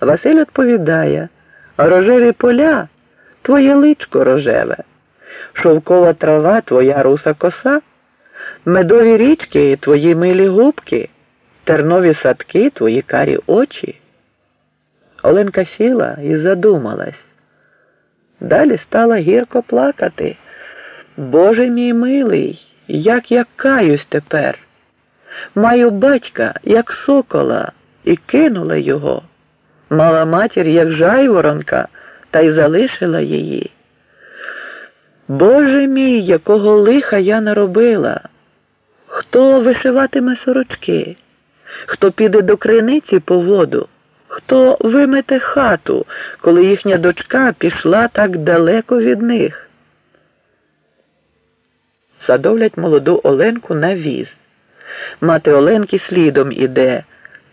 Василь відповідає рожеві поля твоє личко рожеве, шовкова трава твоя руса коса, медові річки твої милі губки, тернові садки твої карі очі. Оленка сіла і задумалась. Далі стала гірко плакати. Боже мій милий, як я каюсь тепер. Маю батька, як сокола, і кинула його. Мала матір, як жайворонка, та й залишила її. Боже мій, якого лиха я наробила. Хто вишиватиме сорочки, хто піде до криниці по воду, хто вимете хату, коли їхня дочка пішла так далеко від них. Садовлять молоду Оленку на віз. Мати Оленки слідом іде.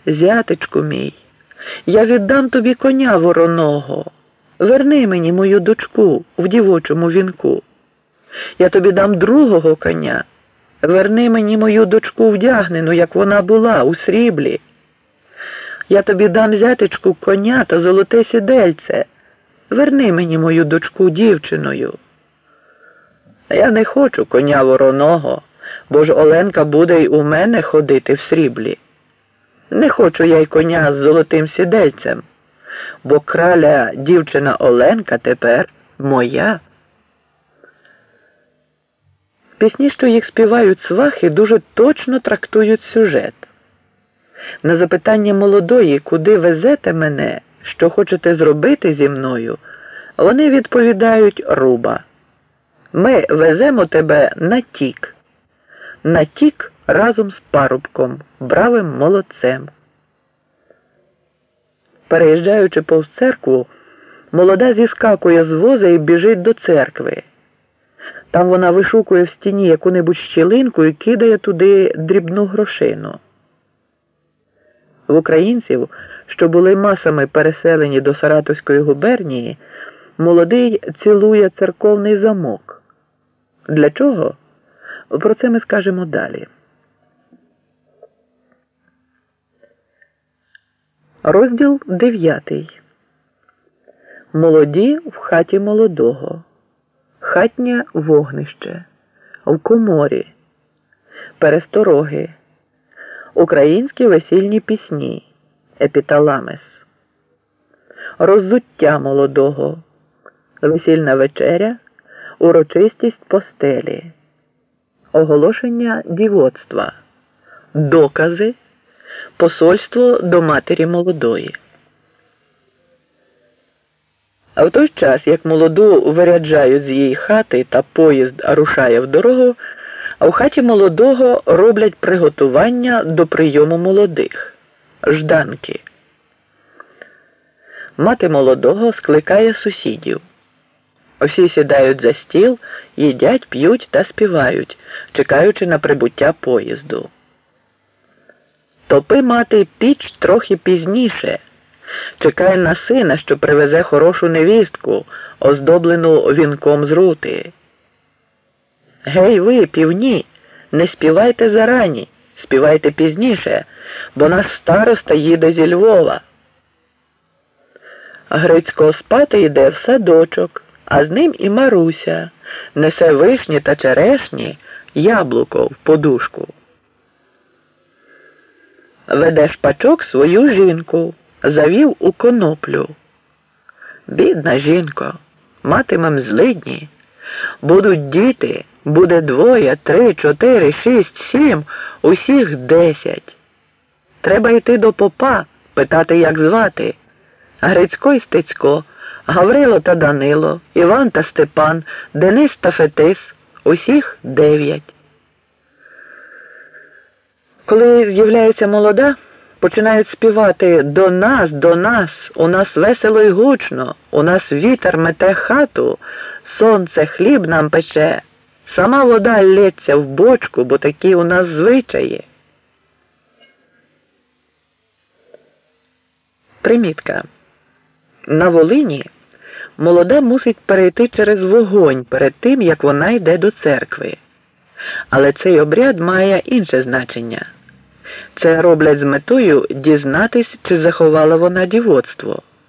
Зятечку мій, я віддам тобі коня вороного. Верни мені мою дочку в дівочому вінку. Я тобі дам другого коня. Верни мені мою дочку вдягнену, як вона була, у сріблі. Я тобі дам зятечку коня та золоте сідельце. Верни мені мою дочку дівчиною. Я не хочу коня вороного, бо ж Оленка буде й у мене ходити в сріблі. Не хочу я й коня з золотим сідельцем, бо краля дівчина Оленка тепер моя. Пісні, що їх співають свахи, дуже точно трактують сюжет. На запитання молодої, куди везете мене, що хочете зробити зі мною, вони відповідають руба. Ми веземо тебе на тік. На тік разом з парубком, бравим молодцем. Переїжджаючи повз церкву, молода зіскакує з воза і біжить до церкви. Там вона вишукує в стіні яку-небудь щілинку і кидає туди дрібну грошину. В українців, що були масами переселені до Саратовської губернії, молодий цілує церковний замок. Для чого? Про це ми скажемо далі. Розділ дев'ятий. Молоді в хаті молодого. Хатнє вогнище. В коморі. Перестороги. Українські весільні пісні. Епіталамес. Роззуття молодого. Весільна вечеря. Урочистість постелі. Оголошення дівоцтва. Докази. Посольство до матері молодої. А в той час, як молоду виряджають з її хати та поїзд рушає в дорогу, а в хаті молодого роблять приготування до прийому молодих жданки. Мати молодого скликає сусідів. Всі сідають за стіл, їдять, п'ють та співають, чекаючи на прибуття поїзду. Топи мати піч трохи пізніше. Чекає на сина, що привезе хорошу невістку, оздоблену вінком з рути. Гей, ви, півні, не співайте зарані, співайте пізніше, бо наш староста їде зі Львова. Грицько спати йде в садочок, а з ним і Маруся несе вишні та черешні, яблуко в подушку. Веде шпачок свою жінку, завів у коноплю. Бідна жінко, матимем злидні. Будуть діти, буде двоє, три, чотири, шість, сім, усіх десять. Треба йти до попа, питати, як звати. Грицько і Стецько, Гаврило та Данило, Іван та Степан, Денис та Фетис, усіх дев'ять. Коли з'являється молода, починають співати до нас, до нас, у нас весело й гучно, у нас вітер мете хату, сонце хліб нам пече, сама вода лється в бочку, бо такі у нас звичаї. Примітка. На Волині молода мусить перейти через вогонь перед тим, як вона йде до церкви. Але цей обряд має інше значення. Це роблять з метою дізнатись, чи заховала вона дівоцтво.